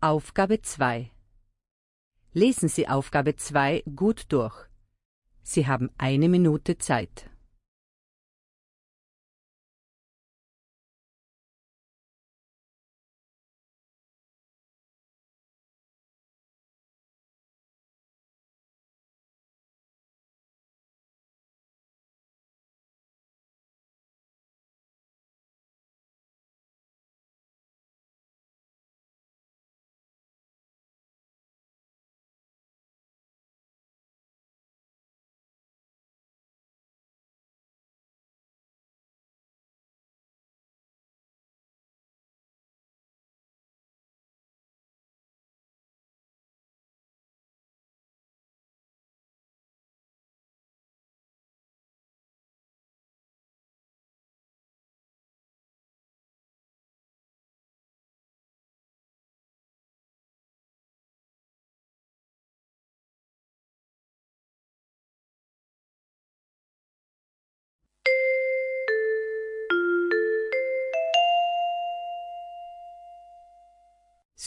Aufgabe 2 Lesen Sie Aufgabe 2 gut durch. Sie haben eine Minute Zeit.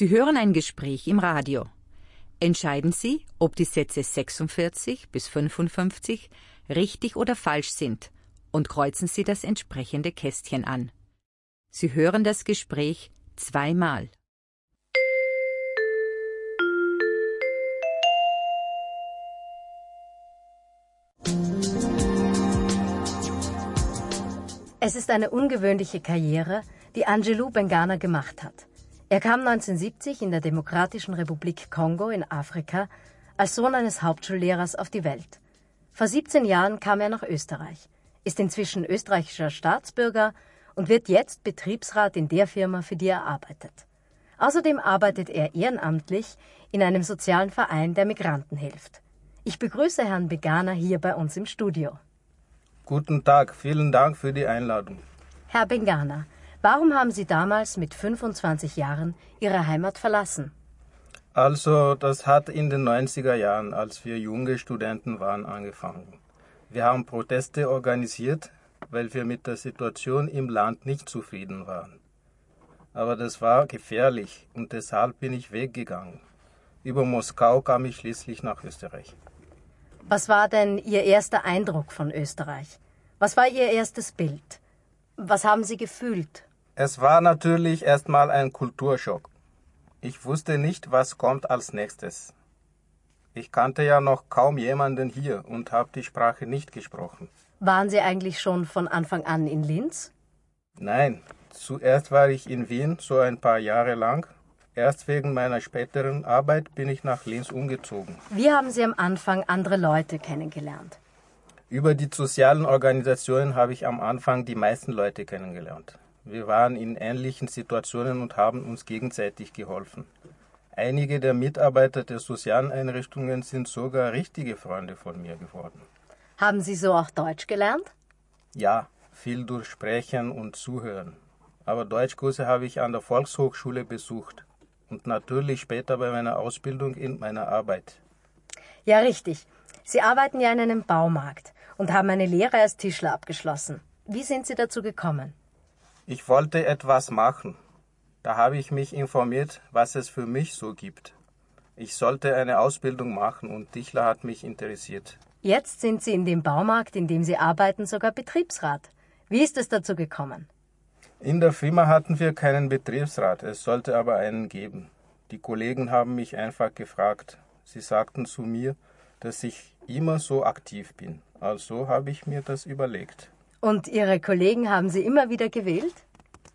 Sie hören ein Gespräch im Radio. Entscheiden Sie, ob die Sätze 46 bis 55 richtig oder falsch sind und kreuzen Sie das entsprechende Kästchen an. Sie hören das Gespräch zweimal. Es ist eine ungewöhnliche Karriere, die Angelou Bengana gemacht hat. Er kam 1970 in der Demokratischen Republik Kongo in Afrika als Sohn eines Hauptschullehrers auf die Welt. Vor 17 Jahren kam er nach Österreich, ist inzwischen österreichischer Staatsbürger und wird jetzt Betriebsrat in der Firma, für die er arbeitet. Außerdem arbeitet er ehrenamtlich in einem sozialen Verein, der Migranten hilft. Ich begrüße Herrn Begana hier bei uns im Studio. Guten Tag, vielen Dank für die Einladung. Herr Bengana, Warum haben Sie damals mit 25 Jahren Ihre Heimat verlassen? Also, das hat in den 90er Jahren, als wir junge Studenten waren, angefangen. Wir haben Proteste organisiert, weil wir mit der Situation im Land nicht zufrieden waren. Aber das war gefährlich und deshalb bin ich weggegangen. Über Moskau kam ich schließlich nach Österreich. Was war denn Ihr erster Eindruck von Österreich? Was war Ihr erstes Bild? Was haben Sie gefühlt? Es war natürlich erstmal ein Kulturschock. Ich wusste nicht, was kommt als nächstes. Ich kannte ja noch kaum jemanden hier und habe die Sprache nicht gesprochen. Waren Sie eigentlich schon von Anfang an in Linz? Nein, zuerst war ich in Wien so ein paar Jahre lang. Erst wegen meiner späteren Arbeit bin ich nach Linz umgezogen. Wie haben Sie am Anfang andere Leute kennengelernt? Über die sozialen Organisationen habe ich am Anfang die meisten Leute kennengelernt. Wir waren in ähnlichen Situationen und haben uns gegenseitig geholfen. Einige der Mitarbeiter der sozialen Einrichtungen sind sogar richtige Freunde von mir geworden. Haben Sie so auch Deutsch gelernt? Ja, viel durch Sprechen und Zuhören. Aber Deutschkurse habe ich an der Volkshochschule besucht und natürlich später bei meiner Ausbildung in meiner Arbeit. Ja, richtig. Sie arbeiten ja in einem Baumarkt und haben eine Lehre als Tischler abgeschlossen. Wie sind Sie dazu gekommen? Ich wollte etwas machen. Da habe ich mich informiert, was es für mich so gibt. Ich sollte eine Ausbildung machen und Dichler hat mich interessiert. Jetzt sind Sie in dem Baumarkt, in dem Sie arbeiten, sogar Betriebsrat. Wie ist es dazu gekommen? In der Firma hatten wir keinen Betriebsrat, es sollte aber einen geben. Die Kollegen haben mich einfach gefragt. Sie sagten zu mir, dass ich immer so aktiv bin. Also habe ich mir das überlegt. Und Ihre Kollegen haben Sie immer wieder gewählt?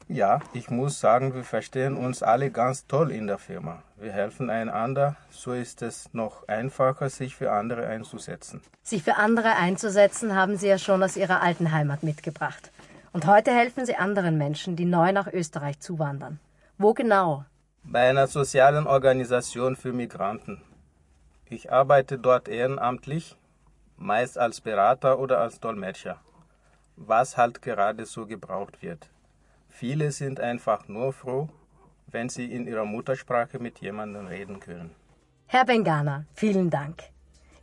Ja, ich muss sagen, wir verstehen uns alle ganz toll in der Firma. Wir helfen einander, so ist es noch einfacher, sich für andere einzusetzen. Sich für andere einzusetzen haben Sie ja schon aus Ihrer alten Heimat mitgebracht. Und heute helfen Sie anderen Menschen, die neu nach Österreich zuwandern. Wo genau? Bei einer sozialen Organisation für Migranten. Ich arbeite dort ehrenamtlich, meist als Berater oder als Dolmetscher was halt gerade so gebraucht wird. Viele sind einfach nur froh, wenn sie in ihrer Muttersprache mit jemandem reden können. Herr Bengana, vielen Dank.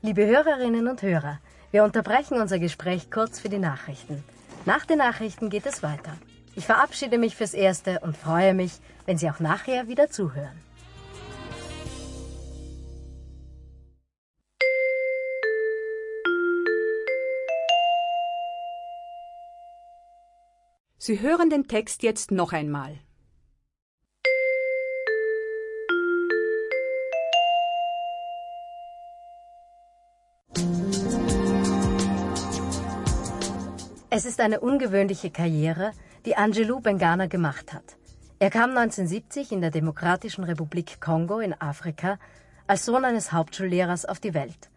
Liebe Hörerinnen und Hörer, wir unterbrechen unser Gespräch kurz für die Nachrichten. Nach den Nachrichten geht es weiter. Ich verabschiede mich fürs Erste und freue mich, wenn Sie auch nachher wieder zuhören. Sie hören den Text jetzt noch einmal. Es ist eine ungewöhnliche Karriere, die Angelou Bengana gemacht hat. Er kam 1970 in der Demokratischen Republik Kongo in Afrika als Sohn eines Hauptschullehrers auf die Welt.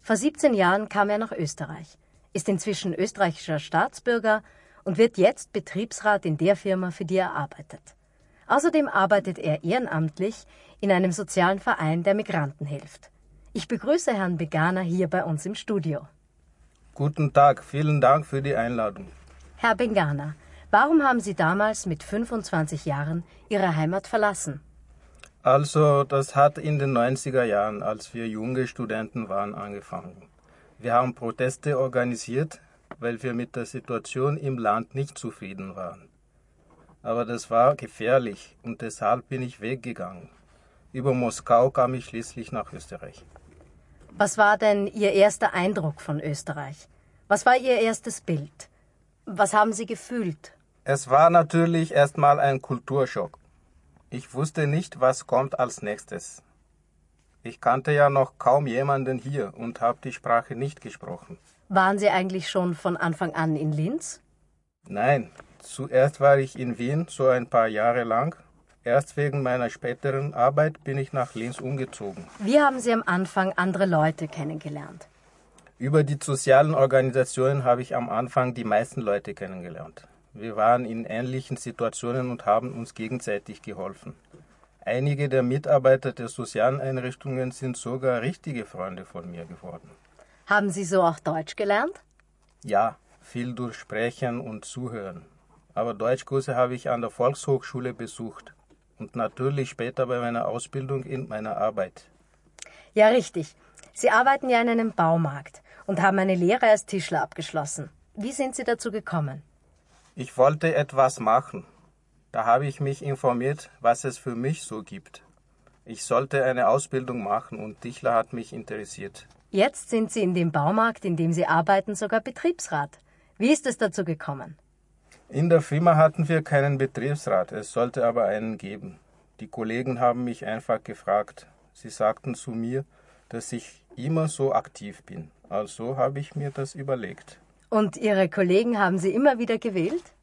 Vor 17 Jahren kam er nach Österreich, ist inzwischen österreichischer Staatsbürger und wird jetzt Betriebsrat in der Firma, für die er arbeitet. Außerdem arbeitet er ehrenamtlich in einem sozialen Verein, der Migranten hilft. Ich begrüße Herrn Begana hier bei uns im Studio. Guten Tag, vielen Dank für die Einladung. Herr Bengana, warum haben Sie damals mit 25 Jahren Ihre Heimat verlassen? Also, das hat in den 90er Jahren, als wir junge Studenten waren, angefangen. Wir haben Proteste organisiert, weil wir mit der Situation im Land nicht zufrieden waren. Aber das war gefährlich und deshalb bin ich weggegangen. Über Moskau kam ich schließlich nach Österreich. Was war denn Ihr erster Eindruck von Österreich? Was war Ihr erstes Bild? Was haben Sie gefühlt? Es war natürlich erstmal ein Kulturschock. Ich wusste nicht, was kommt als nächstes. Ich kannte ja noch kaum jemanden hier und habe die Sprache nicht gesprochen. Waren Sie eigentlich schon von Anfang an in Linz? Nein, zuerst war ich in Wien so ein paar Jahre lang Erst wegen meiner späteren Arbeit bin ich nach Linz umgezogen. Wie haben Sie am Anfang andere Leute kennengelernt? Über die sozialen Organisationen habe ich am Anfang die meisten Leute kennengelernt. Wir waren in ähnlichen Situationen und haben uns gegenseitig geholfen. Einige der Mitarbeiter der sozialen Einrichtungen sind sogar richtige Freunde von mir geworden. Haben Sie so auch Deutsch gelernt? Ja, viel durch Sprechen und Zuhören. Aber Deutschkurse habe ich an der Volkshochschule besucht und natürlich später bei meiner Ausbildung in meiner Arbeit. Ja, richtig. Sie arbeiten ja in einem Baumarkt und haben eine Lehre als Tischler abgeschlossen. Wie sind Sie dazu gekommen? Ich wollte etwas machen. Da habe ich mich informiert, was es für mich so gibt. Ich sollte eine Ausbildung machen und Tischler hat mich interessiert. Jetzt sind Sie in dem Baumarkt, in dem Sie arbeiten, sogar Betriebsrat. Wie ist es dazu gekommen? In der Firma hatten wir keinen Betriebsrat, es sollte aber einen geben. Die Kollegen haben mich einfach gefragt. Sie sagten zu mir, dass ich immer so aktiv bin. Also habe ich mir das überlegt. Und Ihre Kollegen haben Sie immer wieder gewählt?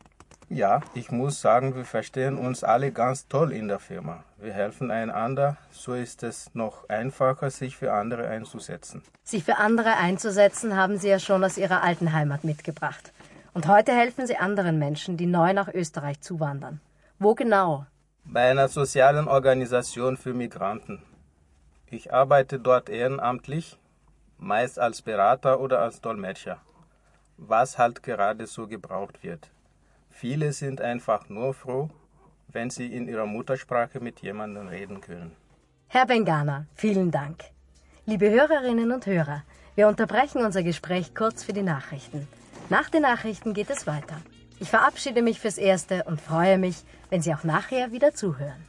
Ja, ich muss sagen, wir verstehen uns alle ganz toll in der Firma. Wir helfen einander, so ist es noch einfacher, sich für andere einzusetzen. Sich für andere einzusetzen haben Sie ja schon aus Ihrer alten Heimat mitgebracht. Und heute helfen Sie anderen Menschen, die neu nach Österreich zuwandern. Wo genau? Bei einer sozialen Organisation für Migranten. Ich arbeite dort ehrenamtlich, meist als Berater oder als Dolmetscher, was halt gerade so gebraucht wird. Viele sind einfach nur froh, wenn sie in ihrer Muttersprache mit jemandem reden können. Herr Bengana, vielen Dank. Liebe Hörerinnen und Hörer, wir unterbrechen unser Gespräch kurz für die Nachrichten. Nach den Nachrichten geht es weiter. Ich verabschiede mich fürs Erste und freue mich, wenn Sie auch nachher wieder zuhören.